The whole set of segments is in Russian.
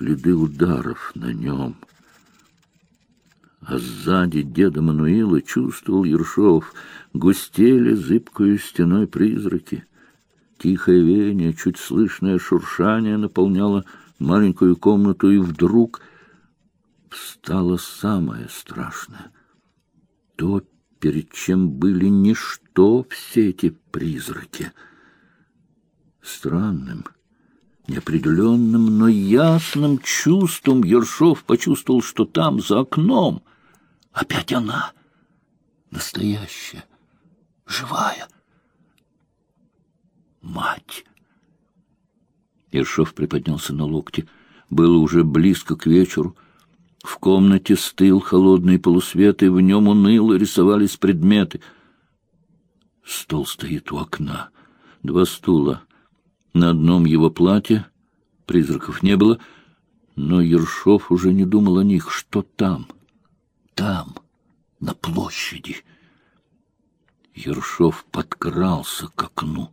следы ударов на нем. А сзади деда Мануила чувствовал Ершов, густели зыбкою стеной призраки. Тихое веяние, чуть слышное шуршание наполняло маленькую комнату, и вдруг встало самое страшное. То, перед чем были ничто все эти призраки. Странным, неопределенным, но ясным чувством Ершов почувствовал, что там, за окном, опять она, настоящая, живая. Мать! Ершов приподнялся на локте. Было уже близко к вечеру. В комнате стыл холодный полусвет, и в нем уныло рисовались предметы. Стол стоит у окна. Два стула. На одном его платье. Призраков не было. Но Ершов уже не думал о них. Что там? Там, на площади. Ершов подкрался к окну.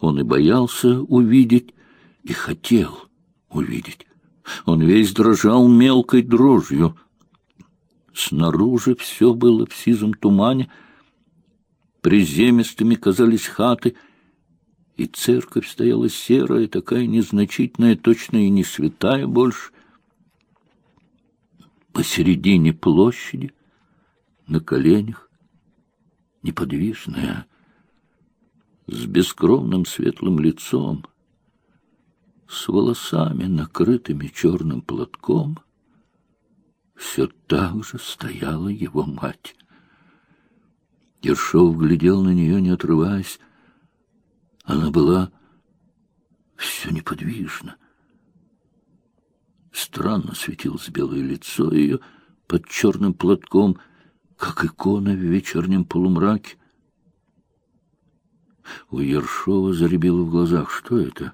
Он и боялся увидеть, и хотел увидеть. Он весь дрожал мелкой дрожью. Снаружи все было в сизом тумане, приземистыми казались хаты, и церковь стояла серая, такая незначительная, точно и не святая больше. Посередине площади, на коленях, неподвижная, с бескровным светлым лицом, с волосами, накрытыми черным платком, все так же стояла его мать. Ершов глядел на нее, не отрываясь. Она была все неподвижна. Странно светилось белое лицо ее под черным платком, как икона в вечернем полумраке. У Ершова заребило в глазах. Что это?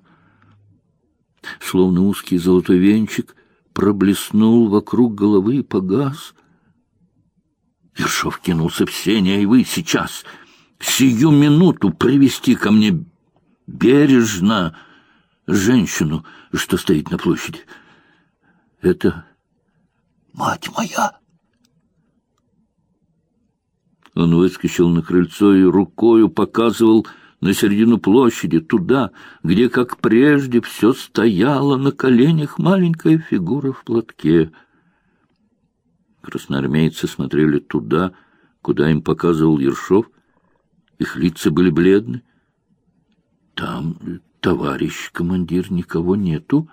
Словно узкий золотой венчик проблеснул вокруг головы и погас. Ершов кинулся в сеня, и вы сейчас, сию минуту, привести ко мне бережно женщину, что стоит на площади. Это мать моя. Он выскочил на крыльцо и рукою показывал на середину площади, туда, где, как прежде, все стояло на коленях маленькая фигура в платке. Красноармейцы смотрели туда, куда им показывал Ершов. Их лица были бледны. Там, товарищ командир, никого нету.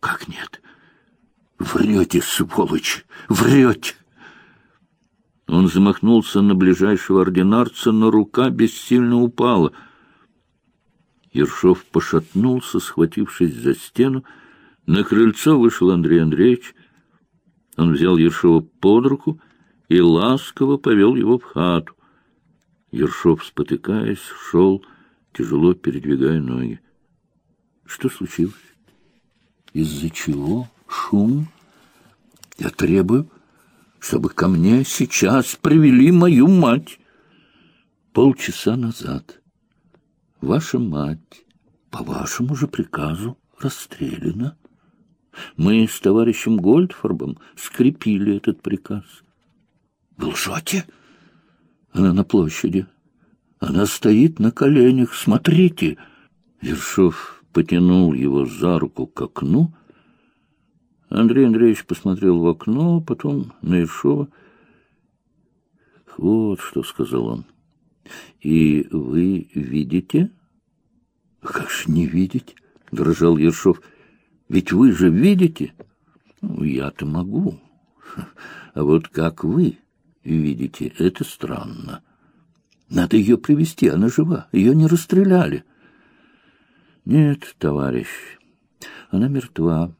Как нет? Врете, сволочь, врете! Он замахнулся на ближайшего ординарца, но рука бессильно упала — Ершов пошатнулся, схватившись за стену. На крыльцо вышел Андрей Андреевич. Он взял Ершова под руку и ласково повел его в хату. Ершов, спотыкаясь, шел, тяжело передвигая ноги. Что случилось? Из-за чего шум? Я требую, чтобы ко мне сейчас привели мою мать. Полчаса назад Ваша мать по вашему же приказу расстреляна. Мы с товарищем Гольдфорбом скрепили этот приказ. Вы лжете? Она на площади. Она стоит на коленях. Смотрите. Ершов потянул его за руку к окну. Андрей Андреевич посмотрел в окно, потом на Ершова. Вот что сказал он. И вы видите? Как же не видеть? Дрожал Ершов. Ведь вы же видите? Ну, я-то могу. А вот как вы видите, это странно. Надо ее привести, она жива. Ее не расстреляли. Нет, товарищ, она мертва,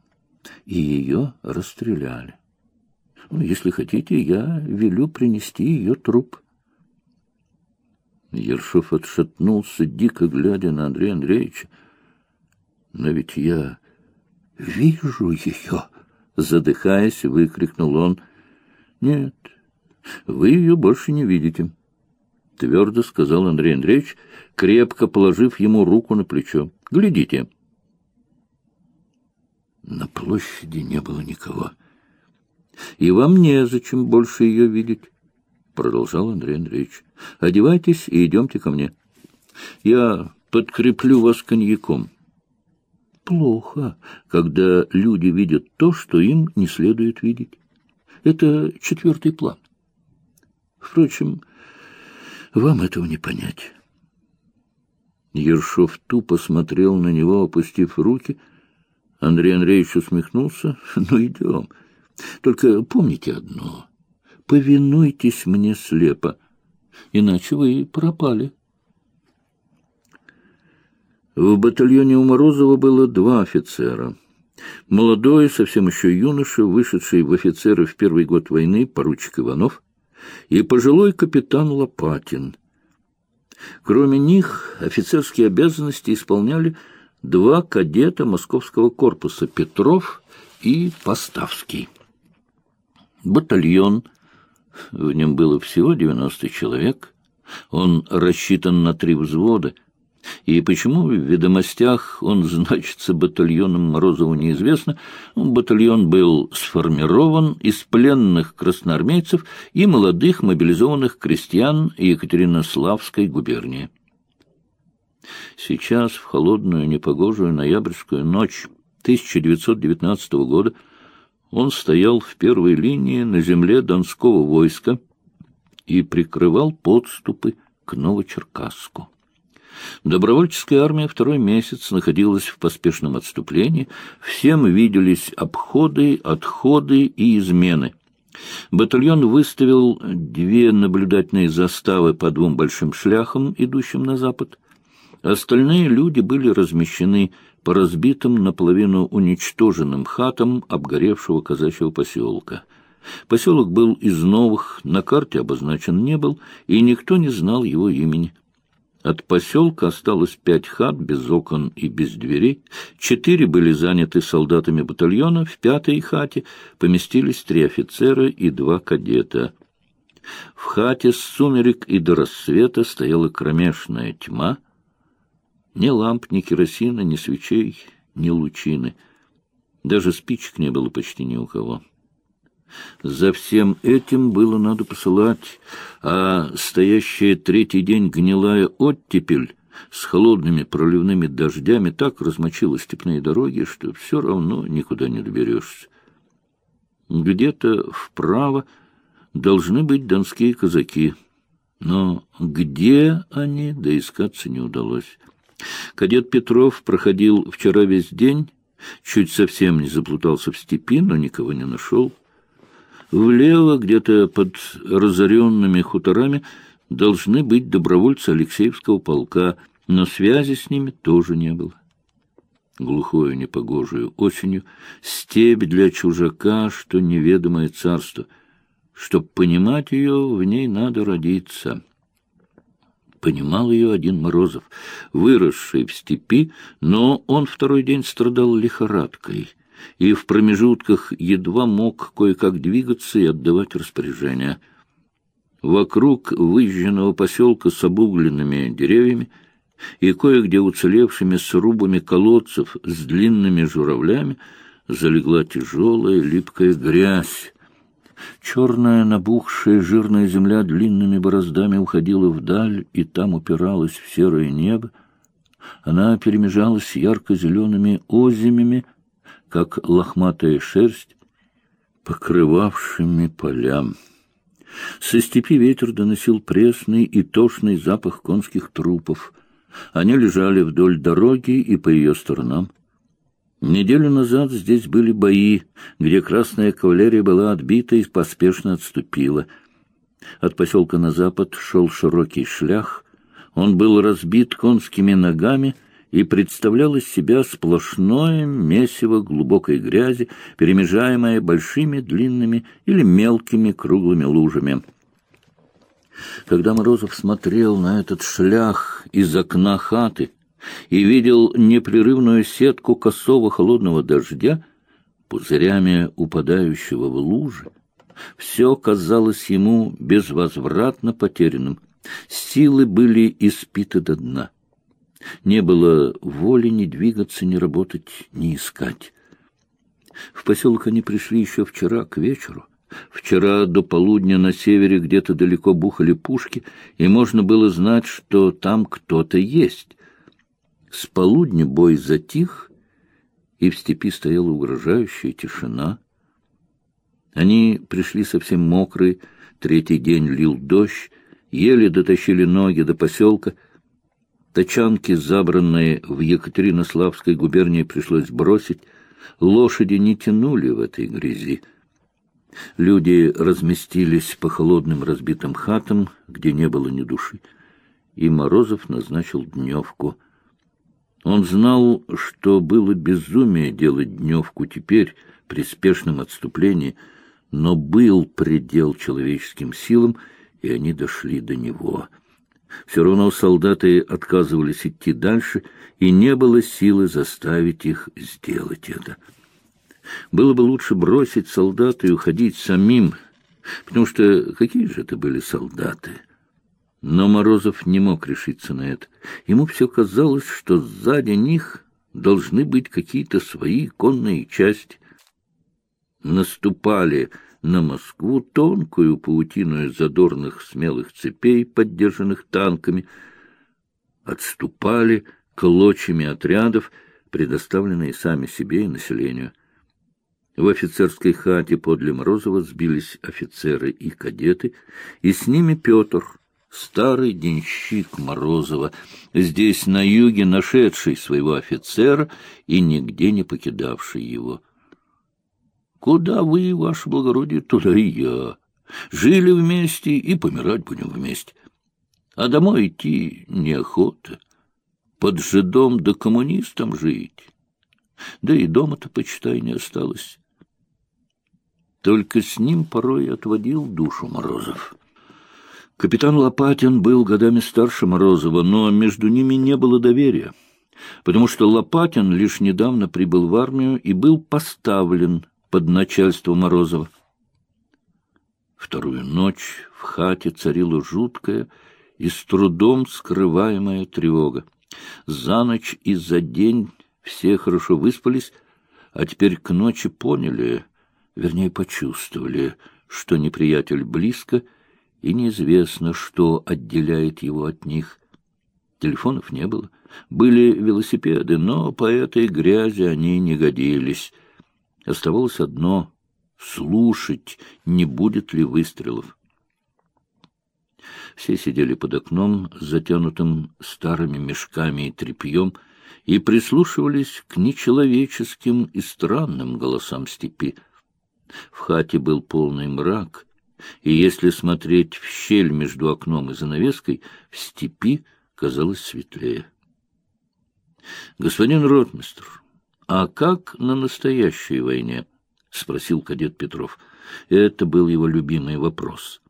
и ее расстреляли. Ну, если хотите, я велю принести ее труп. Ершов отшатнулся, дико глядя на Андрея Андреевича. «Но ведь я вижу ее!» Задыхаясь, выкрикнул он. «Нет, вы ее больше не видите», — твердо сказал Андрей Андреевич, крепко положив ему руку на плечо. «Глядите». На площади не было никого. И вам незачем больше ее видеть, — продолжал Андрей Андреевич. Одевайтесь и идемте ко мне. Я подкреплю вас коньяком. Плохо, когда люди видят то, что им не следует видеть. Это четвертый план. Впрочем, вам этого не понять. Ершов тупо смотрел на него, опустив руки. Андрей Андреевич усмехнулся. «Ну, идем. Только помните одно. Повинуйтесь мне слепо, иначе вы пропали». В батальоне у Морозова было два офицера. Молодой, совсем еще юноша, вышедший в офицеры в первый год войны, поручик Иванов, и пожилой капитан Лопатин. Кроме них, офицерские обязанности исполняли два кадета московского корпуса Петров и Поставский. Батальон, в нем было всего 90 человек, он рассчитан на три взвода — и почему в ведомостях он значится батальоном Морозову неизвестно. Батальон был сформирован из пленных красноармейцев и молодых мобилизованных крестьян Екатеринославской губернии. Сейчас, в холодную непогожую ноябрьскую ночь 1919 года, он стоял в первой линии на земле Донского войска и прикрывал подступы к Новочеркасску. Добровольческая армия второй месяц находилась в поспешном отступлении, всем виделись обходы, отходы и измены. Батальон выставил две наблюдательные заставы по двум большим шляхам, идущим на запад. Остальные люди были размещены по разбитым, наполовину уничтоженным хатам обгоревшего казачьего поселка. Поселок был из новых, на карте обозначен не был, и никто не знал его имени. От поселка осталось пять хат без окон и без дверей. Четыре были заняты солдатами батальона, в пятой хате поместились три офицера и два кадета. В хате с сумерек и до рассвета стояла кромешная тьма. Ни ламп, ни керосина, ни свечей, ни лучины. Даже спичек не было почти ни у кого. За всем этим было надо посылать, а стоящая третий день гнилая оттепель с холодными проливными дождями так размочила степные дороги, что все равно никуда не доберешься. Где-то вправо должны быть донские казаки, но где они, доискаться не удалось. Кадет Петров проходил вчера весь день, чуть совсем не заплутался в степи, но никого не нашел. Влево, где-то под разоренными хуторами, должны быть добровольцы Алексеевского полка, но связи с ними тоже не было. Глухою непогожую осенью степь для чужака, что неведомое царство. Чтоб понимать ее, в ней надо родиться. Понимал ее один Морозов, выросший в степи, но он второй день страдал лихорадкой — и в промежутках едва мог кое-как двигаться и отдавать распоряжения. Вокруг выжженного поселка с обугленными деревьями и кое-где уцелевшими срубами колодцев с длинными журавлями залегла тяжелая липкая грязь. Черная набухшая жирная земля длинными бороздами уходила вдаль и там упиралась в серое небо. Она перемежалась ярко-зелеными озимями, как лохматая шерсть, покрывавшими полям. Со степи ветер доносил пресный и тошный запах конских трупов. Они лежали вдоль дороги и по ее сторонам. Неделю назад здесь были бои, где красная кавалерия была отбита и поспешно отступила. От поселка на запад шел широкий шлях. Он был разбит конскими ногами — и представлял из себя сплошное месиво глубокой грязи, перемежаемое большими длинными или мелкими круглыми лужами. Когда Морозов смотрел на этот шлях из окна хаты и видел непрерывную сетку косого холодного дождя, пузырями упадающего в лужи, все казалось ему безвозвратно потерянным. Силы были испиты до дна. Не было воли ни двигаться, ни работать, ни искать. В поселок они пришли еще вчера, к вечеру. Вчера до полудня на севере где-то далеко бухали пушки, и можно было знать, что там кто-то есть. С полудня бой затих, и в степи стояла угрожающая тишина. Они пришли совсем мокрые, третий день лил дождь, еле дотащили ноги до поселка. Тачанки, забранные в Екатеринославской губернии, пришлось бросить. Лошади не тянули в этой грязи. Люди разместились по холодным разбитым хатам, где не было ни души, и Морозов назначил дневку. Он знал, что было безумие делать дневку теперь, при спешном отступлении, но был предел человеческим силам, и они дошли до него. Все равно солдаты отказывались идти дальше, и не было силы заставить их сделать это. Было бы лучше бросить солдат и уходить самим, потому что какие же это были солдаты? Но Морозов не мог решиться на это. Ему все казалось, что сзади них должны быть какие-то свои конные части. Наступали на Москву тонкую паутину из задорных смелых цепей, поддержанных танками, отступали клочьями отрядов, предоставленные сами себе и населению. В офицерской хате подле Морозова сбились офицеры и кадеты, и с ними Петр, старый денщик Морозова, здесь на юге нашедший своего офицера и нигде не покидавший его. «Куда вы, ваше благородие, туда и я. Жили вместе и помирать будем вместе. А домой идти неохота. Под жидом да коммунистом жить. Да и дома-то, почитай, не осталось». Только с ним порой отводил душу Морозов. Капитан Лопатин был годами старше Морозова, но между ними не было доверия, потому что Лопатин лишь недавно прибыл в армию и был поставлен под начальство Морозова. Вторую ночь в хате царила жуткая и с трудом скрываемая тревога. За ночь и за день все хорошо выспались, а теперь к ночи поняли, вернее, почувствовали, что неприятель близко, и неизвестно, что отделяет его от них. Телефонов не было. Были велосипеды, но по этой грязи они не годились. Оставалось одно — слушать, не будет ли выстрелов. Все сидели под окном, затянутым старыми мешками и тряпьем, и прислушивались к нечеловеческим и странным голосам степи. В хате был полный мрак, и если смотреть в щель между окном и занавеской, в степи казалось светлее. — Господин ротмистр, а как на настоящей войне? — спросил кадет Петров. Это был его любимый вопрос.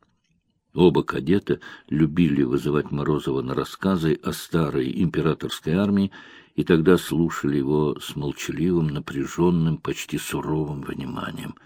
Оба кадета любили вызывать Морозова на рассказы о старой императорской армии, и тогда слушали его с молчаливым, напряженным, почти суровым вниманием —